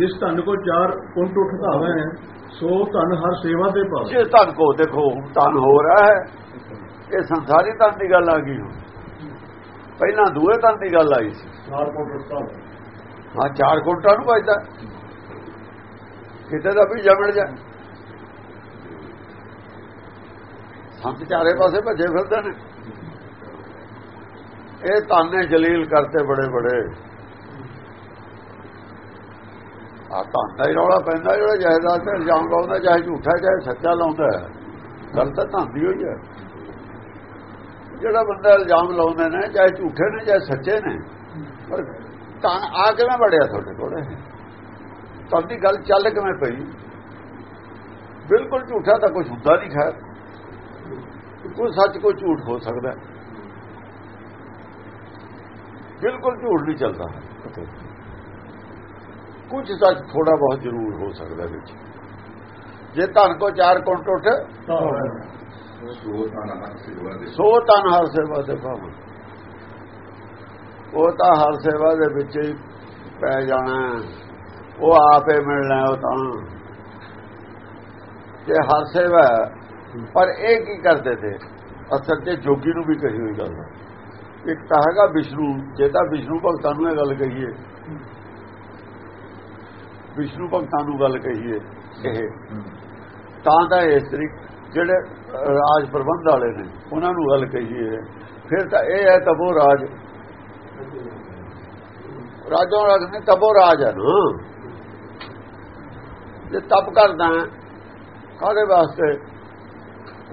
ਜਿਸ ਧਨ ਕੋ ਚਾਰ ਕੁੰਟ ਉਠ ਧਾਵੇ ਸੋ ਧਨ ਹਰ ਸੇਵਾ ਤੇ ਪਾਵੇ ਜਿਸ ਧਨ ਕੋ ਦੇਖੋ ਧਨ ਹੋ ਰਿਹਾ ਹੈ ਇਹ ਸੰਸਾਰੀ ਧਨ ਦੀ ਗੱਲ ਆ ਗਈ ਪਹਿਲਾਂ ਦੂਏ ਧਨ ਦੀ ਗੱਲ ਆਈ ਸੀ। ਚਾਰ ਕੁੰਟ ਉਠ ਧਾਵੇ ਹਾਂ ਚਾਰ ਕੁੰਟਾਂ ਨੂੰ ਵੱਜਦਾ। ਕਿਤੇ ਦਾ ਵੀ ਜਮੜ ਜਾ। ਸੰਤ ਚਾਰੇ ਪਾਸੇ ਭੱਜੇ ਫਿਰਦੇ ਨੇ। ਇਹ ਤਾਨੇ ਜਲੀਲ ਕਰਤੇ ਬੜੇ ਬੜੇ ਆ ਤਾਂ ਹੀ ਰੌਲਾ ਪੈਂਦਾ, ਜਿਹੜਾ ਜਾਇਦਾਦ ਤੇ ਇਲਜ਼ਾਮ ਲਾਉਂਦਾ, ਚਾਹੇ ਝੂਠਾ, ਚਾਹੇ ਸੱਚਾ ਲਾਉਂਦਾ ਗੱਲ ਤਾਂ ਧਾਂਦੀ ਹੋਈ ਹੈ। ਜਿਹੜਾ ਬੰਦਾ ਇਲਜ਼ਾਮ ਲਾਉਂਦੇ ਨੇ, ਚਾਹੇ ਝੂਠੇ ਨੇ, ਚਾਹੇ ਸੱਚੇ ਨੇ, ਪਰ ਤਾਂ ਆ ਕਿਵੇਂ ਬੜਿਆ ਤੁਹਾਡੇ ਕੋਲੇ ਤੁਹਾਡੀ ਗੱਲ ਚੱਲ ਕਿਵੇਂ ਪਈ? ਬਿਲਕੁਲ ਝੂਠਾ ਤਾਂ ਕੁਝ ਹੁੰਦਾ ਨਹੀਂ, ਖੈਰ। ਕੋਈ ਸੱਚ, ਕੋਈ ਝੂਠ ਹੋ ਸਕਦਾ ਬਿਲਕੁਲ ਝੂਠ ਨਹੀਂ ਚੱਲਦਾ। ਕੁਝ ਸੱਚ ਥੋੜਾ ਬਹੁਤ ਜ਼ਰੂਰ ਹੋ ਸਕਦਾ ਵਿੱਚ। ਜੇ ਧਨ ਕੋ ਚਾਰ ਕੁੰਟ ਉੱਠ ਸੋ ਤਨ ਹਰ ਸੇਵਾ ਦੇ ਭਾਵ। ਉਹ ਤਾਂ ਹਰ ਸੇਵਾ ਦੇ ਵਿੱਚ ਹੀ ਪੈ ਜਾਣਾ। ਉਹ ਆਪੇ ਮਿਲਣਾ ਉਹ ਤਾਂ। ਤੇ ਹਰ ਸੇਵਾ ਪਰ ਇਹ ਕੀ ਕਰਦੇ ਤੇ? ਅਸਲ ਤੇ ਜੋਗੀ ਨੂੰ ਵੀ ਕਹੀ ਹੋਈ ਗੱਲ ਹੈ ਇੱਕ ਤਾਂ ਹੈਗਾ ਵਿਸ਼ਨੂੰ ਜੇ ਤਾਂ ਵਿਸ਼ਨੂੰ ਭਗਤਾਂ ਨੂੰ ਇਹ ਗੱਲ ਕਹੀਏ ਵਿਸ਼ਨੂੰ ਭਗਤਾਂ ਨੂੰ ਗੱਲ ਕਹੀਏ ਇਹ। ਤਾਂ ਦਾ ਇਸ ਤਰੀਕ ਜਿਹੜੇ ਰਾਜ ਪ੍ਰਬੰਧ ਵਾਲੇ ਨੇ ਉਹਨਾਂ ਨੂੰ ਗੱਲ ਕਹੀਏ। ਫਿਰ ਤਾਂ ਇਹ ਹੈ ਤਬੋ ਰਾਜ। ਰਾਜੋਂ ਰਾਜ ਨੇ ਤਬੋ ਰਾਜ ਹੈ। ਨਾ ਜੇ ਤਪ ਕਰਦਾ ਕਾਹਦੇ ਵਾਸਤੇ?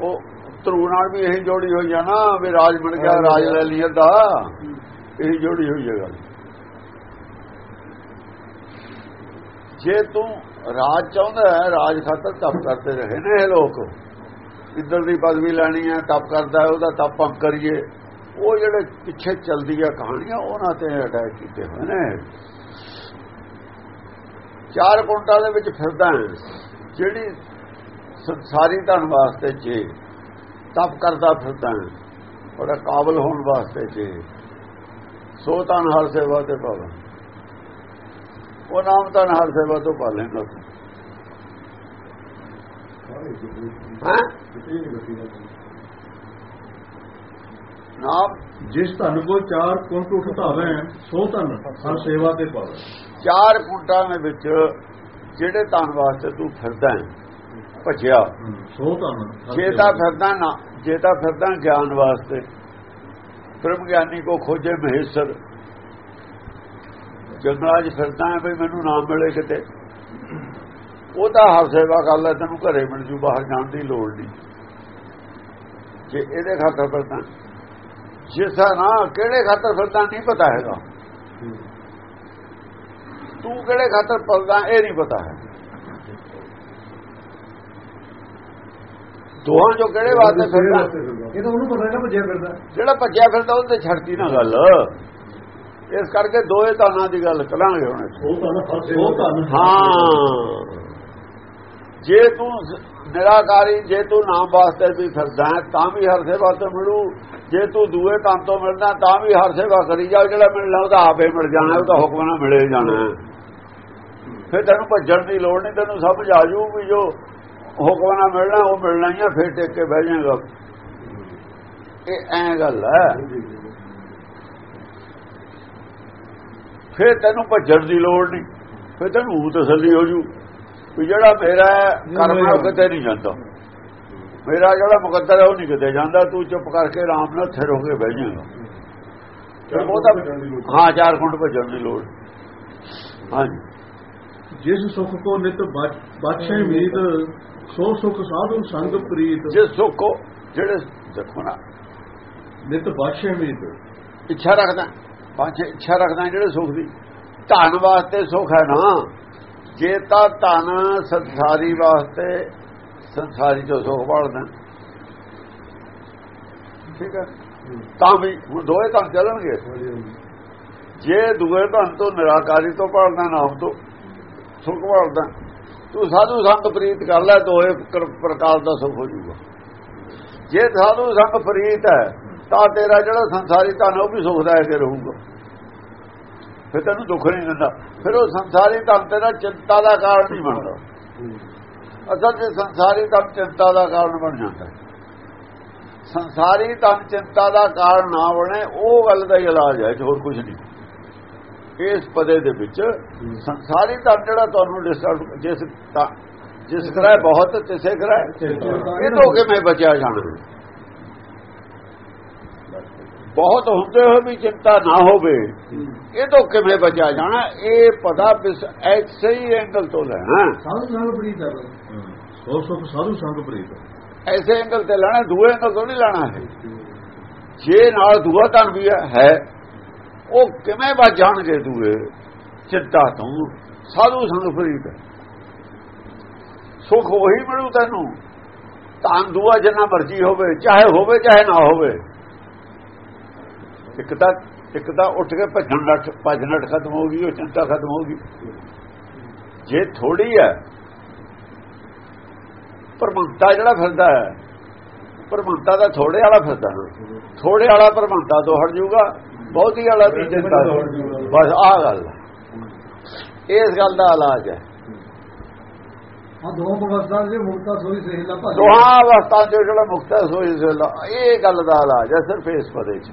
ਉਹ ਧਰੂ ਨਾਲ ਵੀ ਇਹੀ ਜੋੜੀ ਹੋਈ ਆ ਨਾ ਵੀ ਰਾਜ ਬਣ ਗਿਆ ਰਾਜ ਲੈ ਲਿਆ ਦਾ ਇਹੀ ਜੋੜੀ ਹੋਈ ਹੈ ਗੱਲ। ਜੇ ਤੂੰ ਰਾਜ ਚਾਹੁੰਦਾ ਹੈ, ਰਾਜ ਖਾਤਰ ਤਪ ਕਰਦੇ ਰਹੇ। ਨੇ ਇਹ ਲੋਕ। ਇੱਧਰ ਦੀ ਪਦਵੀ ਲੈਣੀ ਹੈ, ਤਪ ਕਰਦਾ ਹੈ, ਉਹਦਾ ਤਪ ਪੰਕ ਕਰੀਏ। ਉਹ ਜਿਹੜੇ ਪਿੱਛੇ ਚਲਦੀ ਆ ਕਹਾਣੀਆਂ, ਉਹਨਾਂ ਤੇ ਅਟੈਕ ਕੀਤੇ ਹੋਏ ਨੇ। ਚਾਰ ਕੁੰਟਾਂ ਦੇ ਵਿੱਚ ਫਿਰਦਾ ਜਿਹੜੀ ਸੰਸਾਰੀ ਧਨ ਵਾਸਤੇ ਜੇ, ਤਪ ਕਰਦਾ ਫਿਰਦਾ ਉਹਦਾ ਕਾਬਲ ਹੋਣ ਵਾਸਤੇ ਜੇ। ਸੋ ਤਨ ਹਰ ਸੇਵਾ ਤੇ ਭਵਨ ਉਹ ਨਾਮ ਤਾਂ ਹਰ ਸੇਵਾ ਤੋਂ ਪਾ ਲੈਂਦਾ। ਹਾਂ? ਨਾਮ? ਜਿਸ ਧਨ ਕੋ ਚਾਰ ਕੁੰਟ ਉਠ ਧਾਵੇ ਸੋ ਧਨ ਹਰ ਸੇਵਾ ਤੇ ਪਾਵੇ ਚਾਰ ਕੁੰਟਾਂ ਦੇ ਵਿੱਚ ਜਿਹੜੇ ਧਨ ਵਾਸਤੇ ਤੂੰ ਫਿਰਦਾ ਹੈ ਭੱਜਿਆ ਸੋ ਧਨ ਜੇ ਤਾਂ ਫਿਰਦਾ ਨਾ ਜੇ ਤਾਂ ਫਿਰਦਾ ਗਿਆਨ ਵਾਸਤੇ ਬ੍ਰਹਮ ਗਿਆਨੀ ਕੋ ਖੋਜੇ ਮਹੇਸ਼ਰ ਜੰਗਲਾਂ 'ਚ ਫਿਰਦਾ ਹੈ ਵੀ ਮੈਨੂੰ ਨਾਮ ਮਿਲੇ ਕਿਤੇ। ਉਹ ਤਾਂ ਹਰ ਸੇਵਾ ਕਰ ਲੈ ਤੈਨੂੰ ਘਰੇ ਮਿਲ ਜੂ ਬਾਹਰ ਜਾਣ ਦੀ ਲੋੜ ਨਹੀਂ। ਜੇ ਇਹਦੇ ਖਾਤਰ ਫਿਰਦਾ ਜਿਸਾ ਨਾ ਕਿਹੜੇ ਖਾਤਰ ਫਿਰਦਾ ਨਹੀਂ ਪਤਾ ਹੈਗਾ। ਤੂੰ ਕਿਹੜੇ ਖਾਤਰ ਫਿਰਦਾ ਇਹ ਨਹੀਂ ਪਤਾ ਹੈ। ਦੋਹਾਂ ਜੋ ਕਿਹੜੇ ਵਾਸਤੇ ਫਿਰਦਾ ਇਹ ਤਾਂ ਉਹਨੂੰ ਪਤਾ ਹੈਗਾ ਭੱਜਿਆ ਫਿਰਦਾ। ਜਿਹੜਾ ਭੱਜਿਆ ਫਿਰਦਾ ਉਹਦੇ ਛੱਡਤੀ ਨਾ ਗੱਲ। ਇਸ ਕਰਕੇ ਦੋਏ ਤਾਨਾਂ ਦੀ ਗੱਲ ਕਰਾਂਗੇ ਹੁਣ ਧਨ ਧਨ ਹਾਂ। ਜੇ ਤੂੰ ਨਿਰਾਕਾਰੀ ਜੇ ਤੂੰ ਨਾਮ ਵਾਸਤੇ ਵੀ ਫਿਰਦਾ ਤਾਂ ਵੀ ਹਰ ਸੇਵਾ ਤੋਂ ਮਿਲੂ। ਜੇ ਤੂੰ ਦੂਏ ਤਾਂ ਤੋਂ ਮਿਲਦਾ ਤਾਂ ਵੀ ਹਰ ਸੇਵਾ ਕਰੀ ਜਾ। ਜਿਹੜਾ ਮਿਲਣਾ ਉਹਦਾ ਆਪੇ ਮਿਲ ਜਾਣਾ ਉਹਦਾ ਹੁਕਮ ਨਾਲ ਮਿਲੇ ਜਾਣਾ ਫਿਰ ਤੈਨੂੰ ਭੱਜਣ ਦੀ ਲੋੜ ਨਹੀਂ ਤੈਨੂੰ ਸਮਝ ਆ ਜੂ ਵੀ ਜੋ ਹੁਕਮ ਨਾਲ ਮਿਲਣਾ ਉਹ ਮਿਲਣਾ ਹੀ ਆ ਫਿਰ ਟਿਕ ਕੇ ਬਹਿ ਜਾਏਗਾ। ਇਹ ਐ ਗੱਲ ਹੈ। ਫਿਰ ਤੈਨੂੰ ਭੱਜਣ ਦੀ ਲੋੜ ਨਹੀਂ। ਫਿਰ ਤੈਨੂੰ ਉਹ ਤਸੱਲੀ ਹੋ ਜੂ ਵੀ ਜਿਹੜਾ ਮੇਰਾ ਕਰਮ ਹੈ ਉਹ ਕਿਤੇ ਨਹੀਂ ਜਾਂਦਾ। ਮੇਰਾ ਜਿਹੜਾ ਮੁਕੱਦਰ ਹੈ ਉਹ ਨਹੀਂ ਕਿਤੇ ਜਾਂਦਾ। ਤੂੰ ਚੁੱਪ ਕਰਕੇ ਆਰਾਮ ਨਾਲ ਥਿਰ ਹੋ ਕੇ ਬਹਿ ਜਾਏਗਾ ਉਹਦਾ ਹਾਂ ਚਾਰ ਕੁੰਡ ਭੱਜਣ ਦੀ ਲੋੜ। ਹਾਂਜੀ। ਜਿਸ ਸੁਖ ਕੋ ਨਿਤ ਬਾਦਸ਼ਾਹ ਮੀਤ ਸੋ ਸੁਖ ਸਾਧੂ ਸੰਗ ਪ੍ਰੀਤ। ਜੇ ਸੁੱਖੋ ਜਿਹੜੇ ਦੇਖੋ ਨਾ। ਨਿਤ ਬਾਦਸ਼ਾਹ ਮੀਤ। ਇੱਛਾ ਰੱਖਦਾ। ਪੰਜ ਇੱਛਾ ਰੱਖਦਾ ਜਿਹੜੇ ਸੁਖ ਦੀ। ਧਨ ਵਾਸਤੇ ਸੁਖ ਹੈ ਨਾ। ਜੇ ਤਾਂ ਧਨ ਸੰਸਾਰੀ ਵਾਸਤੇ ਸੰਸਾਰੀ ਤੋਂ ਸੁਖ ਭਾਲਦਾ ਠੀਕ ਹੈ। ਤਾਂ ਵੀ ਹੁਣ ਦੋਏ ਤਾਂ ਚੱਲਣਗੇ। ਜੇ ਦੂਏ ਧਨ ਤੋਂ ਨਿਰਾਕਾਰੀ ਤੋਂ ਭਾਲਦਾ ਨਾਮ ਤੋਂ ਸੁਖ ਭਾਲਦਾ ਤੂੰ ਸਾਧੂ ਸੰਗ ਪ੍ਰੀਤ ਕਰ ਲੈ ਦੋਏ ਪ੍ਰਕਾਰ ਦਾ ਸੁਖ ਹੋ ਜਾਊਗਾ। ਜੇ ਸਾਧੂ ਸੰਗ ਪ੍ਰੀਤ ਹੈ ਤਾਂ ਤੇਰਾ ਜਿਹੜਾ ਸੰਸਾਰੀ ਧਨ ਉਹ ਵੀ ਸੁਖਦਾਇਕ ਰਹੂਗਾ। ਫਿਰ ਤੈਨੂੰ ਦੁੱਖ ਨਹੀਂ ਦਿੰਦਾ। ਫਿਰ ਉਹ ਸੰਸਾਰੀ ਧਨ ਤੇਰਾ ਚਿੰਤਾ ਦਾ ਕਾਰਨ ਨਹੀਂ ਬਣਦਾ। ਅਸਲ 'ਚ ਸੰਸਾਰੀ ਧਨ ਚਿੰਤਾ ਦਾ ਕਾਰਨ ਬਣ ਜਾਂਦਾ ਹੈ। ਸੰਸਾਰੀ ਧਨ ਚਿੰਤਾ ਦਾ ਕਾਰਨ ਨਾ ਬਣੇ ਉਹ ਗੱਲ ਦਾ ਇਲਾਜ ਹੈ ਹੋਰ ਕੁਝ ਨਹੀਂ। ਇਸ ਪਦੇ ਦੇ ਵਿੱਚ ਸੰਸਾਰੀ ਧਨ ਜਿਹੜਾ ਤੁਹਾਨੂੰ ਡਿਸਟਰਬ ਜਿਸ ਜਿਸ ਕਰਾਏ ਬਹੁਤ ਤਿਸੇ ਕਰਾਏ ਇਹ ਤੋਂ ਕਿਵੇਂ ਬਚਿਆ ਜਾਣਾ। ਬਹੁਤ ਹੁੰਦੇ ਹੋਏ ਵੀ ਚਿੰਤਾ ਨਾ ਹੋਵੇ। ਇਹ ਤੋਂ ਕਿਵੇਂ ਬਚਿਆ ਜਾਣਾ? ਇਹ ਪਤਾ ਬਿਸ ਐਸੇ ਹੀ ਐਂਗਲ ਤੋਂ ਲੈਣਾ। ਸਾਧੂ ਸੰਗ ਪ੍ਰੀਤ ਹੈ ਸੋ ਸੁਖ ਸਾਧੂ ਸੰਗ ਪ੍ਰੀਤ ਐਸੇ ਐਂਗਲ ਤੇ ਲੈਣਾ ਦੂਏ ਐਂਗਲ ਤੋਂ ਨਹੀਂ ਲੈਣਾ ਹੈ ਜੇ ਨਾਲ ਦੂਆ ਧਨ ਵੀ ਹੈ ਉਹ ਕਿਵੇਂ ਬਚ ਜਾਣਗੇ ਦੂਏ? ਚਿੰਤਾ ਤੋਂ। ਸਾਧੂ ਸੰਗ ਪ੍ਰੀਤ ਸੁਖ ਉਹੀ ਮਿਲੂ ਤੈਨੂੰ। ਤਾਂ ਦੂਆ ਜਿੰਨਾ ਮਰਜ਼ੀ ਹੋਵੇ ਚਾਹੇ ਹੋਵੇ ਚਾਹੇ ਨਾ ਹੋਵੇ। ਇੱਕ ਤਾਂ ਇੱਕ ਤਾਂ ਉੱਠ ਕੇ ਭੱਜਣ ਨੱਠ ਭੱਜ ਨੱਠ ਖਤਮ ਹੋ ਗਈ ਉਹ ਚਿੰਤਾ ਖਤਮ ਹੋ ਗਈ। ਜੇ ਥੋੜੀ ਹੈ ਪਰਮੰਤਾ ਜਿਹੜਾ ਫਿਰਦਾ ਹੈ ਪਰਮੰਤਾ ਦਾ ਥੋੜੇ ਵਾਲਾ ਫਿਰਦਾ ਥੋੜੇ ਵਾਲਾ ਪਰਮੰਤਾ ਤੋਂ ਹਟ ਜਾਊਗਾ ਬਹੁਤੀ ਵਾਲਾ ਵੀ ਚਿੰਤਾ ਬਸ ਆਹ ਗੱਲ ਇਸ ਗੱਲ ਦਾ ਇਲਾਜ ਹੈ। ਆ ਦੋ ਅਵਸਥਾ ਦੇ ਮੁਕਤਾ ਸੋਈ ਸਹਿਲਾ ਭਾਜੀ। ਦੋਹਾਂ ਅਵਸਥਾ ਚ ਜਿਹੜਾ ਮੁਕਤਾ ਸੋਈ ਸਹਿਲਾ। ਇਹ ਗੱਲ ਦਾ ਇਲਾਜ ਹੈ ਸਿਰਫ ਇਸ ਪਦੇ ਚ।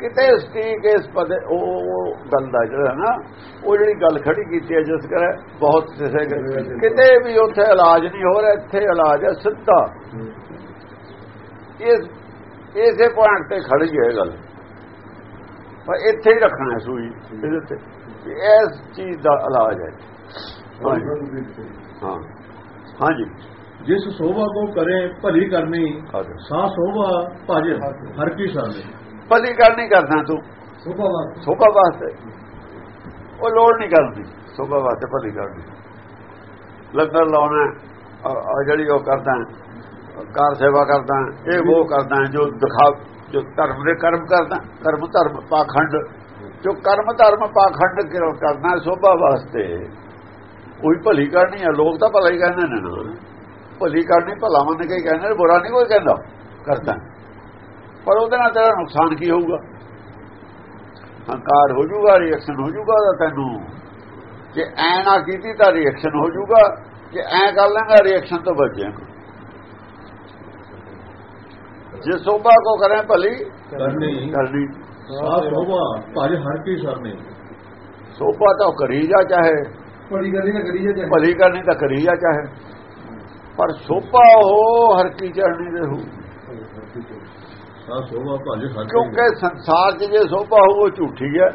ਕਿਤੇ ਸਟੀਕ ਇਸ ਪਦੇ ਉਹ ਗੱਲ ਦਾ ਜਿਹੜਾ ਨਾ ਉਹ ਜਿਹੜੀ ਗੱਲ ਖੜੀ ਕੀਤੀ ਹੈ ਜਿਸ ਕਰੇ ਬਹੁਤ ਕਿਸੇ ਕਿਤੇ ਵੀ ਉੱਥੇ ਇਲਾਜ ਨਹੀਂ ਹੋ ਰਿਹਾ ਇੱਥੇ ਇਲਾਜ ਹੈ ਸਿੱਧਾ। ਇਸ ਇਸੇ ਪੁਆਇੰਟ ਤੇ ਖੜੀ ਹੈ ਗੱਲ। ਪਰ ਇੱਥੇ ਹੀ ਰੱਖਣਾ ਹੈ ਸੂਈ ਇਹਦੇ ਤੇ ਇਸ ਚੀਜ਼ ਦਾ ਇਲਾਜ ਹੈ। ਹਾਂ। ਹਾਂਜੀ। ਜਿਸ ਸੋਭਾ ਕੋ ਕਰੇ ਭਲੀ ਕਰਨੀ। ਸਾ ਸੋਭਾ ਭਜ ਹਰ ਕੀ ਸਾਨੇ ਭਲੀ ਕਰਨੀ ਕਰਦਾ ਤੂੰ। ਸੋਭਾ ਵਾਸਤੇ। ਸੋਭਾ ਵਾਸਤੇ। ਉਹ ਲੋੜ ਨਹੀਂ ਕਰਦੀ ਸੋਭਾ ਵਾਸਤੇ ਭਲੀ ਕਰਦੀ ਲੰਗਰ ਲਾਉਣਾ ਆ ਜਿਹੜੀ ਉਹ ਕਰਦਾ ਕਾਰ ਸੇਵਾ ਕਰਦਾ ਇਹ ਉਹ ਕਰਦਾ ਜੋ ਦਿਖਾ ਜੋ ਧਰਮ ਦੇ ਕਰਮ ਕਰਦਾ ਕਰਮ ਧਰਮ ਪਾਖੰਡ। ਜੋ ਕਰਮ ਧਰਮ ਪਾਖੰਡ ਕਰਨਾ ਸੋਭਾ ਵਾਸਤੇ। ਕੋਈ ਭਲੀ ਕਰਨੀ ਹੈ। ਲੋਕ ਤਾਂ ਭਲਾ ਹੀ ਕਹਿੰਦੇ ਨੇ ਨਾ। ਭਲੀ ਕਰਨੀ ਭਲਾ ਮੰਨ ਕੇ ਕਹਿੰਦੇ ਬੁਰਾ ਨਹੀਂ ਕੋਈ ਕਹਿੰਦਾ। ਕਰਦਾ। ਪਰ ਉਹਦੇ ਨਾਲ ਤੇਰਾ ਨੁਕਸਾਨ ਕੀ ਹੋਊਗਾ? ਹੰਕਾਰ ਹੋ ਜਾਊਗਾ ਰਿਐਕਸ਼ਨ ਹੋ ਜਾਊਗਾ ਤਾਂ ਤੈਨੂੰ। ਜੇ ਐ ਨਾ ਕੀਤੀ ਤਾਂ ਰਿਐਕਸ਼ਨ ਹੋ ਜਾਊਗਾ ਜੇ ਐ ਕਰ ਲਾਂਗਾ ਰਿਐਕਸ਼ਨ ਤੋਂ ਬਚ ਜਾਏਗਾ। ਜੇ ਸੋਭਾ ਕੋ ਕਰੇ ਭਲੀ ਕਰਨੀ। ਕਰਨੀ। ਸੋਭਾ ਭਜ ਹਰ ਕੀ ਸਾਨੇ ਸੋਭਾ ਤਾਂ ਕਰੀ ਜਾ ਚਾਹੇ। ਭਲੀ ਕਰਨੀ ਨਾ ਕਰੀ ਜਾ ਭਲੀ ਕਰਨੀ ਤਾਂ ਕਰੀ ਜਾ ਚਾਹੇ। ਪਰ ਸੋਭਾ ਉਹ ਹਰ ਕੀ ਚੜਨੀ ਰਹੂ ਸਾ ਸੋਭਾ ਭਜ ਹਰ ਕਿਉਂਕਿ ਸੰਸਾਰ 'ਚ ਜੇ ਸੋਭਾ ਹੋ ਉਹ ਝੂਠੀ ਹੈ।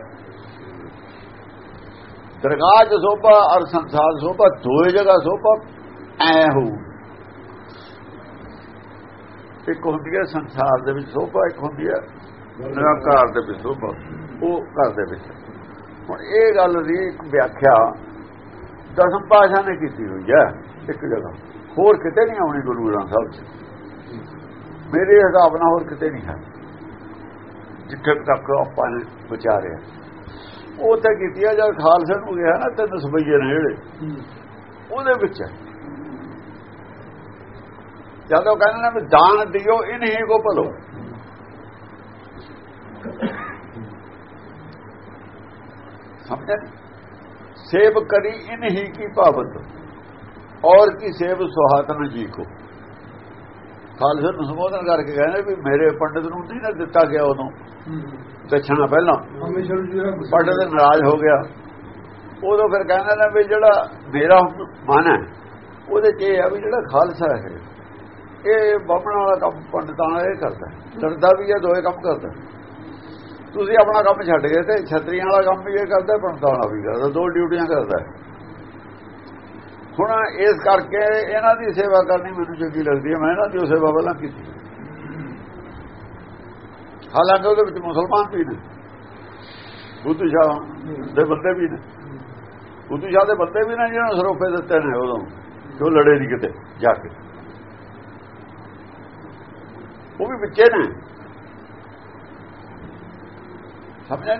ਦਰਗਾਹ 'ਚ ਸੋਭਾ ਔਰ ਸੰਸਾਰ ਸੋਭਾ ਦੋਏ ਜਗ੍ਹਾ ਸੋਭਾ ਐ ਹੋ ਇੱਕ ਹੁੰਦੀ ਹੈ ਸੰਸਾਰ ਦੇ ਵਿੱਚ ਸੋਭਾ, ਇੱਕ ਹੁੰਦੀ ਹੈ ਨਿਰੰਕਾਰ ਦੇ ਵਿੱਚ ਸੋਭਾ। ਉਹ ਘਰ ਦੇ ਵਿੱਚ। ਹੁਣ ਇਹ ਗੱਲ ਦੀ ਇੱਕ ਵਿਆਖਿਆ ਦਸਮ ਪਾਸ਼ਾ ਨੇ ਕੀਤੀ ਹੋਈ ਹੈ। ਇੱਕ ਜਗ੍ਹਾ। ਹੋਰ ਕਿਤੇ ਨਹੀਂ ਆਉਣੀ ਗੁਰੂ ਗ੍ਰੰਥ ਸਾਹਿਬ 'ਚ। ਮੇਰੇ ਹਿਸਾਬ ਨਾਲ ਹੋਰ ਕਿਤੇ ਨਹੀਂ ਹੈ। ਜਿੱਥੇ ਤੱਕ ਆਪਾਂ ਨੇ ਵਿਚਾਰਿਆ। ਉਹ ਤੇ ਕੀਤੀ ਹੈ ਜਦ ਖਾਲਸੇ ਨੂੰ ਗਿਆ ਨਾ, ਤਿੰਨ ਸਬਈਏ ਨੇ ਜਿਹੜੇ। ਉਹਦੇ ਵਿੱਚ। ਹੈ ਜਦੋਂ ਕਹਿੰਦੇ ਨੇ ਵੀ ਦਾਨ ਦਿਓ ਇਨਹੀ ਕੋ ਭਲੋ। ਸਮਝਿਆ ਸੇਵ ਕਰੀ ਇਨਹੀ ਕੀ ਪਾਵਤ ਔਰ ਕੀ ਸੇਵ ਸੁਹਾਤਨ ਜੀ ਕੋ। ਖਾਲਸੇ ਨੂੰ ਸੰਬੋਧਨ ਕਰਕੇ ਕਹਿੰਦੇ ਵੀ ਮੇਰੇ ਪੰਡਤ ਨੂੰ ਨਹੀਂ ਨਾ ਦਿੱਤਾ ਗਿਆ ਉਦੋਂ। ਦੱਛਣਾ ਪਹਿਲਾਂ ਪੰਡਤ ਨਾਰਾਜ਼ ਹੋ ਗਿਆ। ਉਦੋਂ ਫਿਰ ਕਹਿੰਦੇ ਨੇ ਵੀ ਜਿਹੜਾ ਮੇਰਾ ਮਨ ਹੈ ਉਹਦੇ 'ਚ ਇਹ ਆ ਵੀ ਜਿਹੜਾ ਖਾਲਸਾ ਹੈ ਇਹ ਬਾਹਮਣ ਵਾਲਾ ਕੰਮ ਪੰਡਤਾਂ ਵਾਲਾ ਇਹ ਕਰਦਾ ਡਰਦਾ ਵੀ ਇਹ ਦੋਏ ਕੰਮ ਕਰਦਾ ਤੁਸੀਂ ਆਪਣਾ ਕੰਮ ਛੱਡ ਗਏ ਤੇ ਛਤਰੀਆਂ ਵਾਲਾ ਕੰਮ ਵੀ ਇਹ ਕਰਦਾ ਪੰਡਤਾਂ ਵਾਲਾ ਵੀ ਕਰਦਾ ਦੋ ਡਿਊਟੀਆਂ ਕਰਦਾ ਹੁਣ ਇਸ ਕਰਕੇ ਇਹਨਾਂ ਦੀ ਸੇਵਾ ਕਰਨੀ ਮੈਨੂੰ ਚੰਗੀ ਲੱਗਦੀ ਹੈ। ਮੈਂ ਇਹਨਾਂ ਦੀ ਸੇਵਾ ਪਹਿਲਾਂ ਕੀਤੀ। ਹਾਲਾਂਕਿ ਉਹਦੇ ਵਿੱਚ ਮੁਸਲਮਾਨ ਵੀ ਨੇ। ਬੁੱਧੂ ਸ਼ਾਹ ਦੇ ਬੰਦੇ ਵੀ ਨੇ। ਬੁੱਧੂ ਸ਼ਾਹ ਦੇ ਬੰਦੇ ਵੀ ਨੇ ਜਿਹਨਾਂ ਨੂੰ ਸਰੋਪੇ ਦਿੱਤੇ ਨੇ ਉਦੋਂ। ਜੋ ਲੜੇ ਨਹੀਂ ਕਿਤੇ, ਜਾ ਕੇ। ਉਹ ਵੀ ਵਿੱਚੇ ਨੇ। ਸਮਝਿਆ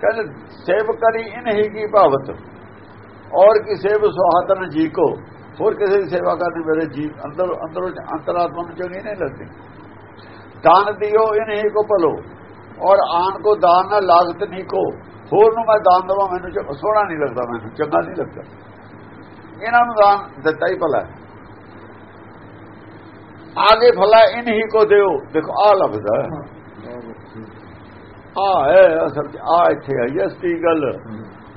ਕਹਿੰਦੇ ਸੇਵ ਕਰੀ ਇਨਹੀ ਕੀ ਭਾਵਤ। ਔਰ ਕੀ ਸੇਵ ਸੁਹਾਤਨ ਜੀ ਕੋ ਹੋਰ ਕਿਸੇ ਦੀ ਸੇਵਾ ਕਰਨੀ ਮੇਰੇ ਜੀ ਅੰਦਰ ਅੰਦਰੋਂ ਅੰਤਰਾਤਮਾ ਨੂੰ ਚੰਗੀ ਨਹੀਂ ਲੱਗਦੀ। ਦਾਨ ਦਿਓ ਇਨਹੀ ਕੋ ਭਲੋ। ਔਰ ਆਨ ਕੋ ਦਾਨ ਨਾ ਲਾਗਤ ਨਹੀਂ ਕੋ ਹੋਰ ਨੂੰ ਮੈਂ ਦਾਨ ਦਵਾਂ ਮੈਨੂੰ ਸੋਹਣਾ ਨਹੀਂ ਲੱਗਦਾ ਮੈਨੂੰ ਚੰਗਾ ਨਹੀਂ ਲੱਗਦਾ। ਇਹਨਾਂ ਨੂੰ ਦਾਨ ਦਿੱਤਾ ਹੀ ਭਲਾ ਆਗੇ ਭਲਾ ਇਨਹੀ ਕੋ ਦਿਓ। ਦੇਖੋ ਆ ਲਫ਼ਜ਼ ਹੈ। ਆ ਹੈ ਅਸਲ ਆ ਇੱਥੇ ਆਈ ਅਸਤੀ ਗੱਲ।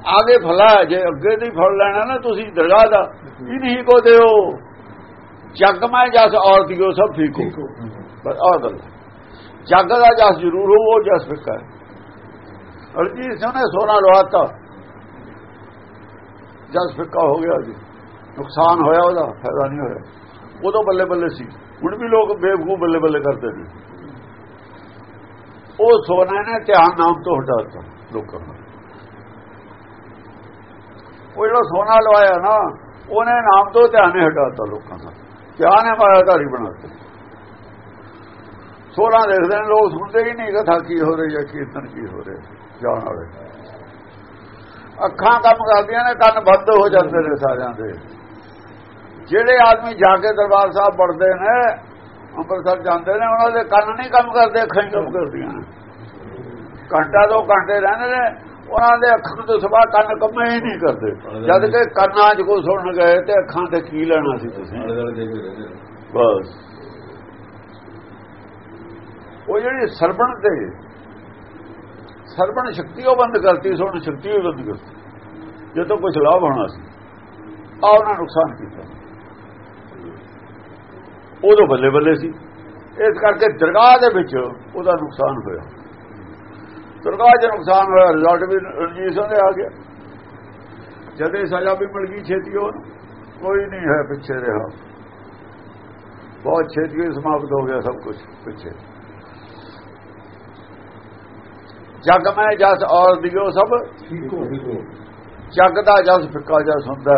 ਆਗੇ ਭਲਾ ਜੇ ਅੱਗੇ ਨਹੀਂ ਫੜ ਲੈਣਾ ਨਾ ਤੁਸੀਂ ਦਰਗਾਹ ਦਾ ਇਨਹੀ ਕੋ ਦਿਓ। ਜਗ ਮੈਂ ਜਸ ਔਰ ਦਿਓ ਸਭ ਠੀਕ ਹੋ। ਬਸ ਆ ਗੱਲ। ਜਗ ਦਾ ਜਸ ਜ਼ਰੂਰ ਹੋ ਉਹ ਜਸ ਫਿੱਕਾ ਅਰਜੀ ਸੋਨੇ ਸੋਨਾ ਲਵਾਤਾ ਜਸ ਫਿੱਕਾ ਹੋ ਗਿਆ ਜੀ। ਨੁਕਸਾਨ ਹੋਇਆ ਉਹਦਾ ਫਾਇਦਾ ਨਹੀਂ ਹੋਇਆ। ਉਦੋਂ ਬੱਲੇ ਬੱਲੇ ਸੀ। ਹੁਣ ਵੀ ਲੋਕ ਬੇਵਕੂਫ ਬੱਲੇ ਬੱਲੇ ਕਰਦੇ ਨੇ। ਉਹ ਸੋਨਾ ਨੇ ਧਿਆਨ ਨਾਮ ਤੋਂ ਹਟਾਤਾ ਲੋਕਾਂ ਦਾ ਉਹ ਜਿਹੜਾ ਸੋਨਾ ਲਵਾਇਆ ਨਾ, ਉਹਨੇ ਨਾਮ ਤੋਂ ਧਿਆਨ ਹੀ ਹਟਾਤਾ ਲੋਕਾਂ ਦਾ। ਧਿਆਨ ਹੈ ਮਾਇਆ ਧਾਰੀ ਬਣਾਤਾ? ਸੋਨਾ ਦੇਖਦੇ ਨੇ, ਲੋਕ ਸੁਣਦੇ ਹੀ ਨਹੀਂ ਕਥਾ ਕੀ ਹੋ ਰਹੀ ਹੈ, ਕੀਰਤਨ ਕੀ ਹੋ ਰਿਹਾ, ਜਾਣ ਵਾਲੇ। ਅੱਖਾਂ ਕੰਮ ਕਰਦੀਆਂ ਨੇ, ਕੰਨ ਬੰਦ ਹੋ ਜਾਂਦੇ ਨੇ ਸਾਰਿਆਂ ਦੇ। ਜਿਹੜੇ ਆਦਮੀ ਜਾ ਕੇ ਦਰਬਾਰ ਸਾਹਿਬ ਪੜਦੇ ਨੇ, ਅੰਮ੍ਰਿਤਸਰ ਜਾਂਦੇ ਨੇ, ਉਹਨਾਂ ਦੇ ਕੰਨ ਨਹੀਂ ਕੰਮ ਕਰਦੇ, ਅੱਖਾਂ ਹੀ ਕੰਮ ਕਰਦੀਆਂ ਨੇ। ਘੰਟਾ ਦੋ ਘੰਟੇ ਰਹਿੰਦੇ ਨੇ ਉਹਨਾਂ ਦੇ ਅੱਖਾਂ ਤੋਂ ਸਵਾ ਕੰਨ ਕੰਮ ਹੀ ਨਹੀਂ ਕਰਦੇ। ਜਦ ਕਿ ਕੰਨਾਂ 'ਚ ਕੋਈ ਸੁਣਨ ਗਏ ਤੇ ਅੱਖਾਂ ਤੇ ਕੀ ਲੈਣਾ ਸੀ ਤੁਸੀਂ? ਬਸ। ਉਹ ਜਿਹੜੀ ਸਰਬਣ ਤੇ ਸਰਬਣ ਸ਼ਕਤੀ ਉਹ ਬੰਦ ਕਰਤੀ ਸੁਣ ਸ਼ਕਤੀ ਉਹ ਬੰਦ ਕਰਤੀ। ਜਦੋਂ ਕੁਝ ਲਾਭ ਹੋਣਾ ਸੀ ਆ ਉਹਨਾਂ ਨੁਕਸਾਨ ਕੀਤਾ। ਉਦੋਂ ਬੱਲੇ ਬੱਲੇ ਸੀ। ਇਸ ਕਰਕੇ ਦਰਗਾਹ ਦੇ ਵਿੱਚ ਉਹਦਾ ਨੁਕਸਾਨ ਹੋਇਆ। ਦਰਗਾਹ 'ਚ ਨੁਕਸਾਨ ਹੋਇਆ ਰਿਜ਼ਲਟ ਵੀ ਰਣਜੀਤ ਸਿੰਘ ਦੇ ਆ ਗਿਆ। ਜਦੇ ਸਜ਼ਾ ਵੀ ਮਿਲ ਗਈ ਛੇਤੀ ਉਹ ਕੋਈ ਨਹੀਂ ਹੈ ਪਿੱਛੇ ਰਿਹਾ। ਬਹੁਤ ਛੇਤੀ ਸਮਾਪਤ ਹੋ ਗਿਆ ਸਭ ਕੁਝ ਪਿੱਛੇ। ਜਗ ਮੈਂ ਜਸ ਔਰ ਦਿਓ ਸਭ। ਜਗ ਦਾ ਜਸ ਫਿੱਕਾ ਜਸ ਹੁੰਦਾ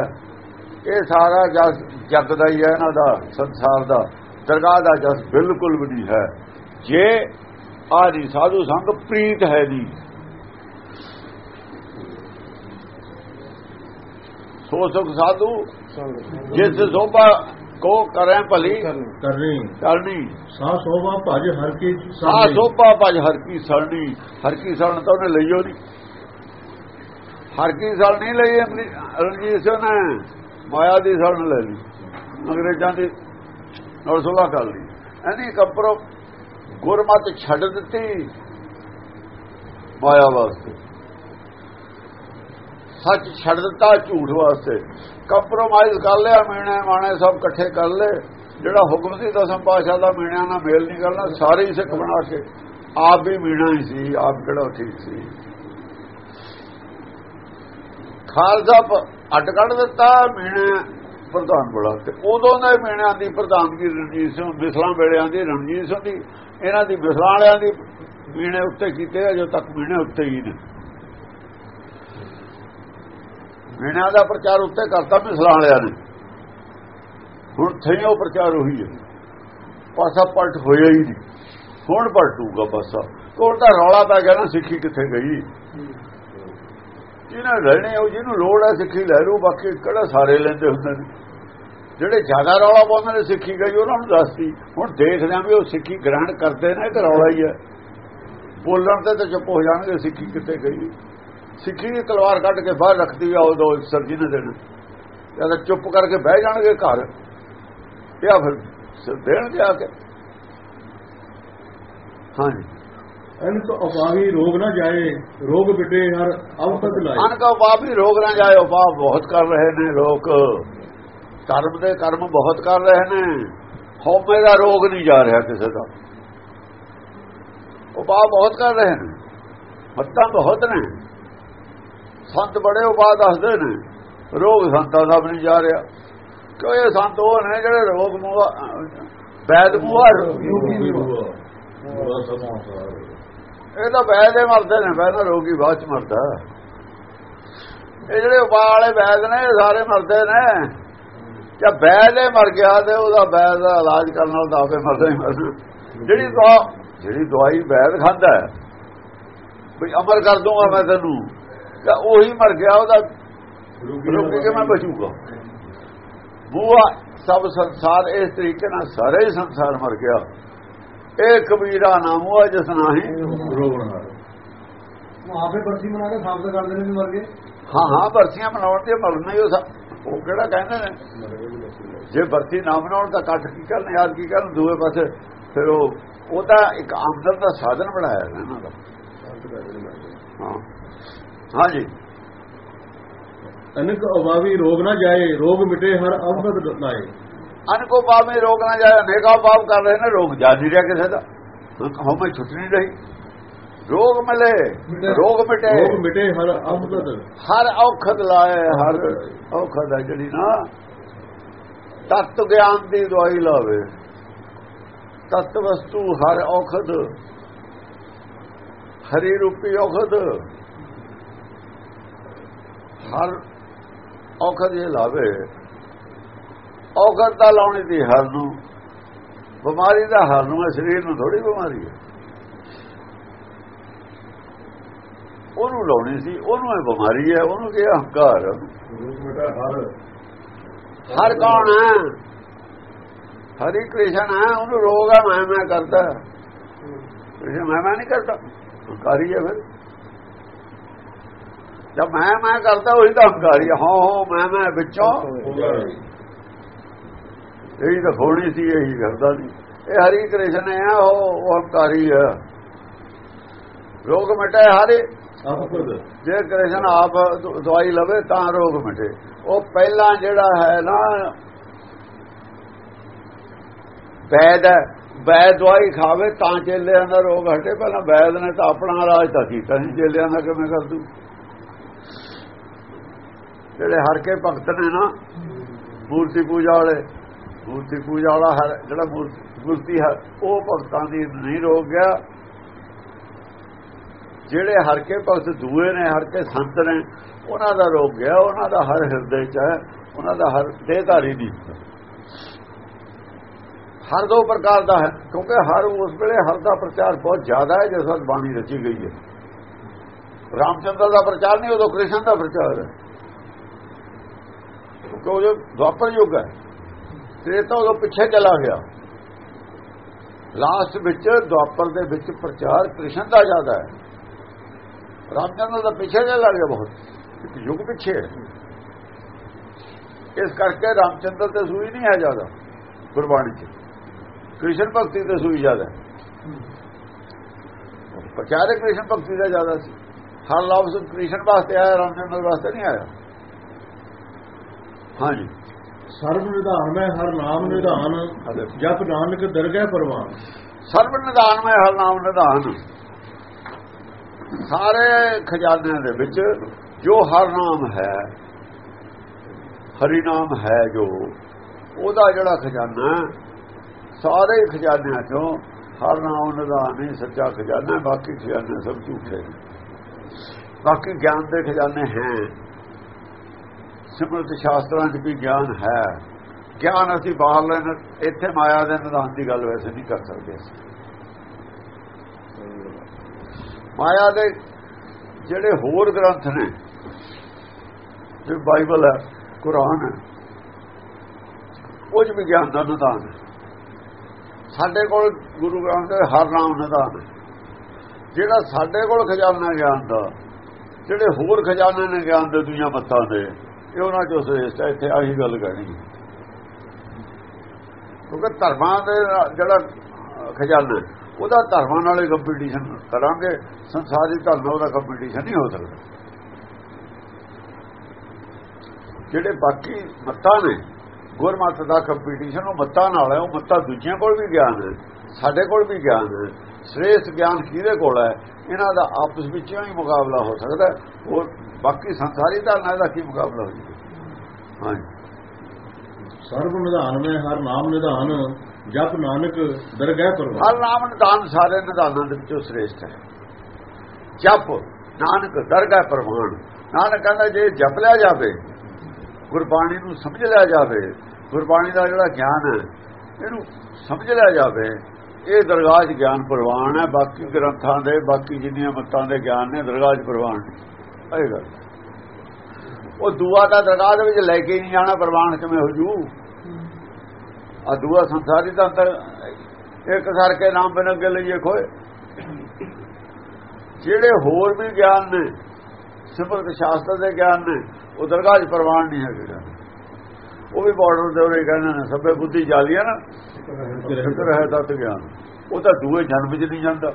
ਇਹ ਸਾਰਾ ਜਸ ਜਗ ਦਾ ਹੀ ਹੈ ਇਹਨਾਂ ਦਾ ਸੰਸਾਰ ਦਾ। ਦਰਗਾਹ ਦਾ ਜਸ ਬਿਲਕੁਲ ਵੀ ਨਹੀਂ ਹੈ। ਜੇ ਆ ਨਹੀਂ ਸਾਧੂ ਸੰਗ ਪ੍ਰੀਤ ਹੈ ਨਹੀਂ ਸੋ ਸੁਖ ਸਾਧੂ ਜਿਸ ਸੋਭਾ ਕੋ ਕਰੇ ਭਲੀ ਕਰਨੀ। ਕਰਨੀ ਸਾ ਸੋਭਾ ਭਜ ਹਰ ਕੀ ਸਾ ਸੋਭਾ ਭਜ ਹਰ ਕੀ ਸਰਣੀ ਹਰ ਕੀ ਸਰਣ ਤਾਂ ਉਹਨੇ ਲਈਓ ਨਹੀਂ ਹਰ ਕੀ ਸਰਣ ਨਹੀਂ ਲਈ ਰਣਜੀਤ ਸਿੰਘ ਨੇ ਮਾਇਆ ਦੀ ਸਰਣ ਲੈ ਲਈ। ਅੰਗਰੇਜ਼ਾਂ ਦੀ ਨਾਲ ਸੁਲਾ ਕਰ ਲਈ। ਐਨੀ ਕੰਪਰੋ ਗੁਰਮਤ ਛੱਡ ਦਿੱਤੀ ਮਾਇਆ ਵਾਸਤੇ। ਸੱਚ ਛੱਡ ਦਿੱਤਾ ਝੂਠ ਵਾਸਤੇ। ਕੰਪਰੋਮਾਈਜ਼ ਕਰ ਲਿਆ ਮੀਣੇ ਮਾਣੇ ਸਭ ਇਕੱਠੇ ਕਰ ਲਏ। ਜਿਹੜਾ ਹੁਕਮ ਸੀ ਦਸਮ ਪਾਸ਼ਾ ਦਾ ਮੀਣਿਆਂ ਨਾਲ ਮੇਲ ਨਹੀਂ ਕਰਨਾ, ਸਾਰੇ ਹੀ ਸਿੱਖ ਬਣਾ ਕੇ। ਆਪ ਵੀ ਮੀਣਾ ਹੀ ਸੀ, ਆਪ ਕਿਹੜਾ ਠੀਕ ਸੀ। ਖਾਲਸਾ ਅੱਡ ਕੱਢ ਦਿੱਤਾ ਮੀਣੇ ਪ੍ਰਧਾਨ ਬਣਾ ਤੇ ਉਦੋਂ ਦੇ ਮੀਣਿਆਂ ਦੀ ਪ੍ਰਧਾਨਗੀ ਰਣਜੀਤ ਸਿੰਘ ਮਿਸਲਾਂ ਵੇਲਿਆਂ ਦੀ ਰਣਜੀਤ ਸਿੰਘ ਦੀ ਇਹਨਾਂ ਦੀ ਬਿਸਲਾਂ ਵਾਲਿਆਂ ਦੀ ਮੀਣੇ ਉੱਤੇ ਕੀਤੇ ਅਜੇ ਤੱਕ ਮੀਣੇ ਉੱਤੇ ਹੀ ਨੇ। ਮੀਣਿਆਂ ਦਾ ਪ੍ਰਚਾਰ ਉੱਤੇ ਕਰਤਾ ਮਿਸਲਾਂ ਵਾਲਿਆਂ ਨੇ। ਹੁਣ ਥਈਓ ਪ੍ਰਚਾਰ ਉਹੀ ਹੈ। ਪਾਸਾ ਪਲਟ ਹੋਇਆ ਹੀ ਨਹੀਂ। ਹੁਣ ਪਲਟੂਗਾ ਪਾਸਾ। ਕੋਲ ਤਾਂ ਰੌਲਾ ਪੈ ਗਿਆ ਨਾ ਸਿੱਖੀ ਕਿੱਥੇ ਗਈ? ਜਿਹਨਾਂ ਰਹਿਣੇ ਉਹ ਜਿਹਨੂੰ ਲੋੜ ਹੈ ਸਿੱਖੀ ਲੈ ਲੂ ਬਾਕੀ ਕਿਹੜਾ ਸਾਰੇ ਲੈਂਦੇ ਹੁੰਦੇ ਨੇ? ਜਿਹੜੇ ਜ਼ਿਆਦਾ ਰੌਲਾ ਪਾਉਂਦੇ ਨੇ ਸਿੱਖੀ ਗਈ ਉਹਨਾਂ ਨੂੰ ਦੱਸਦੀ ਹੁਣ ਦੇਖਦੇ ਆਂ ਵੀ ਉਹ ਸਿੱਖੀ ਗ੍ਰਹਿਣ ਕਰਦੇ ਨੇ ਕਿ ਰੌਲਾ ਹੀ ਹੈ। ਬੋਲਣ ਤੇ ਤਾਂ ਚੁੱਪ ਹੋ ਜਾਣਗੇ ਸਿੱਖੀ ਕਿੱਥੇ ਗਈ? ਸਿੱਖੀ ਦੀ ਤਲਵਾਰ ਕੱਢ ਕੇ ਬਾਹਰ ਰੱਖਦੀ ਆ ਉਦੋਂ ਸਰਜੀ ਨੇ ਦੇਣ। ਜਦ ਚੁੱਪ ਕਰਕੇ ਬਹਿ ਜਾਣਗੇ ਘਰ। ਆ ਫਿਰ ਸਿਰ ਦੇਣਗੇ ਆ ਕੇ। ਹਾਂਜੀ। ਅਨਕ ਅਪਾਹੀ ਰੋਗ ਨਾ ਜਾਏ। ਰੋਗ ਬਿਟੇ ਹਰ ਅਵਸਤ ਲਾਏ। ਅਨਕ ਵੀ ਰੋਗ ਨਾ ਜਾਏ ਉਪਾਅ ਬਹੁਤ ਕਰ ਰਹੇ ਨੇ ਲੋਕ। ਕਰਮ ਦੇ ਕਰਮ ਬਹੁਤ ਕਰ ਰਹੇ ਨੇ। ਹਉਮੈ ਦਾ ਰੋਗ ਨਹੀਂ ਜਾ ਰਿਹਾ ਕਿਸੇ ਦਾ। ਉਪਾਅ ਬਹੁਤ ਕਰ ਰਹੇ ਨੇ। ਮੱਤਾਂ ਬਹੁਤ ਨੇ। ਸੰਤ ਬੜੇ ਉਪਾਅ ਦੱਸਦੇ ਨੇ। ਰੋਗ ਸੰਤਾਂ ਦਾ ਨਹੀਂ ਜਾ ਰਿਹਾ। ਕਿਉਂ ਇਹ ਸੰਤ ਉਹ ਨੇ ਜਿਹੜੇ ਰੋਗ ਮੂਆ ਵੈਦ ਮੂਆ ਇਹ ਤਾਂ ਵੈਦ ਦੇ ਮਰਦੇ ਨੇ ਵੈਦ ਰੋਗੀ ਬਾਅਦ ਚ ਮਰਦਾ। ਇਹ ਜਿਹੜੇ ਉਪਾਅ ਵਾਲੇ ਵੈਦ ਨੇ ਇਹ ਸਾਰੇ ਮਰਦੇ ਨੇ। ਜੇ ਵੈਦ ਹੀ ਮਰ ਗਿਆ ਤੇ ਉਹਦਾ ਵੈਦ ਦਾ ਇਲਾਜ ਕਰਨ ਨਾਲ ਆਪੇ ਮਰਦਾ ਹੀ ਮਰਦਾ। ਜਿਹੜੀ ਦਵਾ ਜਿਹੜੀ ਦਵਾਈ ਵੈਦ ਖਾਂਦਾ ਵੀ ਅਮਰ ਕਰ ਦੂੰਗਾ ਮੈਂ ਤੈਨੂੰ ਤਾਂ ਉਹੀ ਮਰ ਗਿਆ ਉਹਦਾ ਰੁਕ ਕੇ ਮੈਂ ਬਚੂਗਾ ਬੂਆ ਸਭ ਸੰਸਾਰ ਇਸ ਤਰੀਕੇ ਨਾਲ ਸਾਰੇ ਹੀ ਸੰਸਾਰ ਮਰ ਗਿਆ। ਇਹ ਕਬੀਰਾ ਨਾਮੋ ਹੈ ਜਿਸ ਨਾਹੀ ਉਹ ਆਪੇ ਬਰਸੀ ਬਣਾ ਕੇ ਸਾਬਤ ਕਰਦੇ ਨੇ ਵੀ ਮਰ ਗਏ। ਹਾਂ ਹਾਂ ਵਰਸੀਆਂ ਬਣਾਉਣ ਤੇ ਮਰਨਾ ਹੀ ਉਹ ਉਹ ਕਿਹੜਾ ਕਹਿੰਦੇ ਨੇ ਜੇ ਵਰਤੀ ਨਾ ਬਣਾਉਣ ਤਾਂ ਕੱਟ ਕੀ ਕਰਨ ਯਾਦ ਕੀ ਕਰਨ? ਦੂਏ ਪਾਸੇ ਫਿਰ ਉਹ ਉਹਦਾ ਇੱਕ ਆਮਦਨ ਦਾ ਸਾਧਨ ਬਣਾਇਆ ਹੈ। ਇਹਨਾਂ ਦਾ ਹਾਂ ਹਾਂਜੀ ਅਨਕ ਅਵਾਵੀ ਰੋਗ ਨਾ ਜਾਏ ਰੋਗ ਮਿਟੇ ਹਰ ਅਵਗਤ ਲਾਏ ਅਨ ਕੋ ਪਾਪ ਮੇ ਰੋਗ ਨਾ ਜਾਏ ਅਨੇਕਾ ਪਾਪ ਕਰ ਰਹੇ ਨੇ ਰੋਗ ਜਾ ਨਹੀਂ ਰਿਹਾ ਕਿਸੇ ਦਾ। ਹਉ ਮੈਂ ਛੁੱਟ ਨਹੀਂ ਰਹੀ। ਰੋਗ ਮਿਲੇ ਰੋਗ ਮਿਟੇ। ਰੋਗ ਮਿਟੇ ਹਰ ਅਵਗਤ ਹਰ ਔਖਦ ਲਾਏ ਹਰ ਔਖਦ ਹੈ ਜਿਹੜੀ ਨਾ ਤਤ ਗਿਆਨ ਦੀ ਦਵਾਈ ਲਾਵੇ। ਤਤ ਵਸਤੂ ਹਰ ਔਖਦ ਹਰੀ ਰੂਪੀ ਔਖਦ। ਹਰ ਔਖਦ ਇਹ ਲਾਵੇ। ਔਖਦ ਤਾਂ ਲਾਉਣੀ ਦੀ ਹਰ ਨੂੰ। ਬਿਮਾਰੀ ਦਾ ਹਰ ਨੂੰ ਸਰੀਰ ਨੂੰ ਥੋੜੀ ਬਿਮਾਰੀ ਹੈ। ਉਹਨੂੰ ਲਾਉਣੀ ਸੀ ਉਹਨੂੰ ਇਹ ਬਿਮਾਰੀ ਹੈ ਉਹਨੂੰ ਕੀ ਹੰਕਾਰ ਹਰ ਹਰ ਕੌਣ ਹੈ? ਹਰੀ ਕ੍ਰਿਸ਼ਨ ਹੈ ਉਹਨੂੰ ਰੋਗ ਹੈ ਮੈਂ ਮੈਂ ਕਰਦਾ। ਕ੍ਰਿਸ਼ਨ ਮੈਂ ਮੈਂ ਨਹੀਂ ਕਰਦਾ। ਹੰਕਾਰੀ ਹੈ ਫਿਰ। ਜਦ ਮੈਂ ਮੈਂ ਕਰਦਾ ਉਹੀ ਤਾਂ ਹੰਕਾਰੀ ਹੈ ਹਾਂ ਹਾਂ ਮੈਂ ਮੈਂ ਵਿੱਚੋਂ। ਇਹੀ ਤਾਂ ਹੋਣੀ ਸੀ ਇਹੀ ਕਰਦਾ ਨਹੀਂ ਇਹ ਹਰੀ ਕ੍ਰਿਸ਼ਨ ਹੈ ਉਹ ਹੰਕਾਰੀ ਹੈ। ਰੋਗ ਮਿਟੇ ਹਰੀ ਜੇ ਕ੍ਰਿਸ਼ਨ ਆਪ ਦਵਾਈ ਲਵੇ ਤਾਂ ਰੋਗ ਮਿਟੇ। ਉਹ ਪਹਿਲਾਂ ਜਿਹੜਾ ਹੈ ਨਾ, ਵੈਦ ਹੈ, ਵੈਦ ਦਵਾਈ ਖਾਵੇ ਤਾਂ ਚੇਲਿਆਂ ਦਾ ਰੋਗ ਹਟੇ। ਪਹਿਲਾਂ ਵੈਦ ਨੇ ਤਾਂ ਆਪਣਾ ਰਾਜ ਤਾਂ ਕੀਤਾ ਸੀ, ਚੇਲਿਆਂ ਦਾ ਕਿਵੇਂ ਕਰ ਦੂ ਜਿਹੜੇ ਹਰ ਕੇ ਭਗਤ ਨੇ ਨਾ, ਮੂਰਤੀ ਪੂਜਾ ਵਾਲੇ, ਮੂਰਤੀ ਪੂਜਾ ਵਾਲਾ ਹਰ, ਜਿਹੜਾ ਮੂਰਤੀ ਮੂਰਤੀ ਹੈ ਉਹ ਭਗਤਾਂ ਦੀ ਨਹੀਂ ਰੋਗ ਗਿਆ। ਜਿਹੜੇ ਹਰ ਕੇ ਭਗਤ ਦੂਏ ਨੇ, ਹਰ ਕੇ ਸੰਤ ਨੇ, ਉਹਨਾਂ ਦਾ ਰੋਗ ਗਿਆ ਉਹਨਾਂ ਦਾ ਹਰ ਹਿਰਦੇ ਚ ਹੈ, ਉਹਨਾਂ ਦਾ ਹਰ ਦੇਹਧਾਰੀ ਦੀ ਹਰ ਦੋ ਪ੍ਰਕਾਰ ਦਾ ਹੈ, ਕਿਉਂਕਿ ਹਰ ਉਸ ਵੇਲੇ ਹਰ ਦਾ ਪ੍ਰਚਾਰ ਬਹੁਤ ਜ਼ਿਆਦਾ ਹੈ, ਜਿਸ ਵਕਤ ਬਾਣੀ ਰਚੀ ਗਈ ਹੈ। ਰਾਮਚੰਦਰ ਦਾ ਪ੍ਰਚਾਰ ਨਹੀਂ, ਉਦੋਂ ਕ੍ਰਿਸ਼ਨ ਦਾ ਪ੍ਰਚਾਰ ਹੈ। ਕਿਉਂਕਿ ਉਹ ਦੁਆਪਰ ਯੁੱਗ ਹੈ, ਤੇ ਤਾਂ ਉਦੋਂ ਪਿੱਛੇ ਚਲਾ ਗਿਆ। ਲਾਸਟ ਵਿੱਚ ਦੁਆਪਰ ਦੇ ਵਿੱਚ ਪ੍ਰਚਾਰ ਕ੍ਰਿਸ਼ਨ ਦਾ ਜ਼ਿਆਦਾ ਹੈ। ਰਾਮਚੰਦਰ ਦਾ ਪਿੱਛੇ ਚਲਾ ਗਿਆ ਬਹੁਤ। ਇੱਕ ਯੁੱਗ ਪਿੱਛੇ। ਹੈ ਇਸ ਕਰਕੇ ਰਾਮਚੰਦਰ ਤੇ ਸੂਈ ਨਹੀਂ ਹੈ ਜ਼ਿਆਦਾ ਗੁਰਬਾਣੀ ਚ। ਕ੍ਰਿਸ਼ਨ ਭਗਤੀ ਤੇ ਸੂਈ ਜ਼ਿਆਦਾ। ਹੈ ਪ੍ਰਚਾਰਕ ਕ੍ਰਿਸ਼ਨ ਭਗਤੀ ਦਾ ਜ਼ਿਆਦਾ ਸੀ। ਹਰ ਲਫ਼ਜ਼ ਕ੍ਰਿਸ਼ਨ ਵਾਸਤੇ ਆਇਆ ਰਾਮਚੰਦਰ ਵਾਸਤੇ ਨਹੀਂ ਆਇਆ। ਹਾਂਜੀ। ਸਰਬ ਨਿਧਾਨ ਮੈਂ ਹਰ ਨਾਮ ਨਿਧਾਨ। ਜਪ ਨਾਨਕ ਦਰਗਹਿ ਪਰਵਾਨ। ਸਰਬ ਨਿਧਾਨ ਮੈਂ ਹਰ ਨਾਮ ਨਿਧਾਨ। ਸਾਰੇ ਖਜ਼ਾਨਿਆਂ ਦੇ ਵਿੱਚ ਜੋ ਹਰ ਨਾਮ ਹੈ, ਹਰੀ ਨਾਮ ਹੈ ਜੋ, ਉਹਦਾ ਜਿਹੜਾ ਖਜ਼ਾਨਾ ਸਾਰੇ ਖਜ਼ਾਨਿਆਂ ਚੋਂ ਹਰ ਨਾਮ ਨਿਧਾਨ ਹੀ ਸੱਚਾ ਖਜ਼ਾਨਾ ਬਾਕੀ ਖਜ਼ਾਨੇ ਸਭ ਝੂਠੇ ਨੇ। ਬਾਕੀ ਗਿਆਨ ਦੇ ਖਜ਼ਾਨੇ ਹੈ। ਸਿਮਰਤ ਸ਼ਾਸਤਰਾਂ 'ਚ ਵੀ ਗਿਆਨ ਹੈ। ਗਿਆਨ ਅਸੀਂ ਬਾਹਰ ਲੈਣ ਇੱਥੇ ਮਾਇਆ ਦੇ ਨਿਧਾਨ ਦੀ ਗੱਲ ਵੈਸੇ ਨਹੀਂ ਕਰ ਸਕਦੇ ਅਸੀਂ ਮਾਇਆ ਦੇ ਜਿਹੜੇ ਹੋਰ ਗ੍ਰੰਥ ਨੇ ਜਿਵੇਂ ਬਾਈਬਲ ਹੈ, ਕੁਰਾਨ ਹੈ ਉਹ 'ਚ ਵੀ ਗਿਆਨ ਦਾ ਨਿਦਾਨ ਹੈ। ਸਾਡੇ ਕੋਲ ਗੁਰੂ ਗ੍ਰੰਥ ਦੇ ਹਰ ਨਾਮ ਨਿਦਾਨ ਹੈ। ਜਿਹੜਾ ਸਾਡੇ ਕੋਲ ਖਜ਼ਾਨਾ ਗਿਆਨ ਦਾ, ਜਿਹੜੇ ਹੋਰ ਖਜ਼ਾਨੇ ਨੇ ਗਿਆਨ ਦੇ ਦੁਨੀਆ ਮੱਤਾਂ ਦੇ, ਇਹ ਉਹਨਾਂ ਚੋਂ ਸ੍ਰੇਸ਼ਟ ਹੈ, ਇੱਥੇ ਆਹੀ ਗੱਲ ਕਹਿਣੀ ਕਿਉਂਕਿ ਧਰਮਾਂ ਦੇ ਜਿਹੜਾ ਖਜ਼ਾਨਾ ਉਹਦਾ ਧਰਮਾਂ ਨਾਲ ਹੀ ਕੰਪੀਟੀਸ਼ਨ ਕਰਾਂਗੇ, ਸੰਸਾਰੀ ਧਰਮ ਉਹਦਾ ਕੰਪੀਟੀਸ਼ਨ ਨਹੀਂ ਹੋ ਸਕਦਾ। ਜਿਹੜੇ ਬਾਕੀ ਮੱਤਾਂ ਨੇ, ਗੁਰਮਤ ਦਾ ਕੰਪੀਟੀਸ਼ਨ ਉਹ ਮੱਤਾਂ ਨਾਲ ਹੈ, ਉਹ ਮੱਤਾਂ ਦੂਜਿਆਂ ਕੋਲ ਵੀ ਗਿਆਨ ਹੈ, ਸਾਡੇ ਕੋਲ ਵੀ ਗਿਆਨ ਹੈ, ਸ੍ਰੇਸ਼ਟ ਗਿਆਨ ਕਿਹਦੇ ਕੋਲ ਹੈ, ਇਹਨਾਂ ਦਾ ਆਪਸ ਵਿੱਚ ਹੀ ਮੁਕਾਬਲਾ ਹੋ ਸਕਦਾ ਹੋਰ ਬਾਕੀ ਸੰਸਾਰੀ ਧਰਮ ਦਾ ਕੀ ਮੁਕਾਬਲਾ ਹੋ ਜਾਊਗਾ ਹਾਂਜੀ। ਸਰਬ ਨਿਧਾਨ ਮੈਂ ਹਰ ਨਾਮ ਨਿਧਾਨ। ਜਪ ਨਾਨਕ ਦਰਗਹਿ ਪਰਵਾਨ ਹਰ ਨਾਮ ਨਿਦਾਨ ਸਾਰੇ ਨਿਦਾਨਾਂ ਦੇ ਵਿੱਚੋਂ ਸ੍ਰੇਸ਼ਟ ਹੈ। ਜਪ ਨਾਨਕ ਦਰਗਾਹ ਪ੍ਰਵਾਨ ਨਾਨਕ ਕਹਿੰਦਾ ਜੇ ਜਪ ਲਿਆ ਜਾਵੇ, ਗੁਰਬਾਣੀ ਨੂੰ ਸਮਝ ਲਿਆ ਜਾਵੇ, ਗੁਰਬਾਣੀ ਦਾ ਜਿਹੜਾ ਗਿਆਨ ਹੈ, ਇਹਨੂੰ ਸਮਝ ਲਿਆ ਜਾਵੇ, ਇਹ ਦਰਗਾਹ 'ਚ ਗਿਆਨ ਪ੍ਰਵਾਨ ਹੈ। ਬਾਕੀ ਗ੍ਰੰਥਾਂ ਦੇ, ਬਾਕੀ ਜਿੰਨੀਆਂ ਮੱਤਾਂ ਦੇ ਗਿਆਨ ਨੇ, ਦਰਗਾਹ 'ਚ ਪ੍ਰਵਾਨ ਨਹੀਂ ਇਹ ਗੱਲ। ਉਹ ਦੁਆ ਦਾ ਦਰਗਾਹ ਦੇ ਵਿੱਚ ਲੈ ਕੇ ਨਹੀਂ ਜਾਣਾ ਪ੍ਰਵਾਨ ਕਿਵੇਂ ਹੋ ਜੂ? ਆ ਦੂਆ ਸੰਸਾਰੀ ਦਾ ਅੰਦਰ ਇੱਕ ਸਰ ਕੇ ਨਾਮ ਬਿਨ ਅੱਗੇ ਲਈਏ ਖੋਏ। ਜਿਹੜੇ ਹੋਰ ਵੀ ਗਿਆਨ ਨੇ ਸਿਮਰਤ ਸ਼ਾਸਤਰ ਦੇ ਗਿਆਨ ਨੇ ਉਹ ਦਰਗਾਹ 'ਚ ਪ੍ਰਵਾਨ ਨਹੀਂ ਹੈਗੇ। ਉਹ ਵੀ ਬਾਰਡਰ ਦੇ ਉਰੇ ਕਹਿੰਦੇ ਨੇ ਸਭੇ ਬੁੱਧੀ ਜਾਲੀਆ ਨਾ ਫਿਕਰ ਹੈ ਤਤ ਗਿਆਨ। ਉਹ ਤਾਂ ਦੂਏ ਜਨਮ 'ਚ ਨਹੀਂ ਜਾਂਦਾ।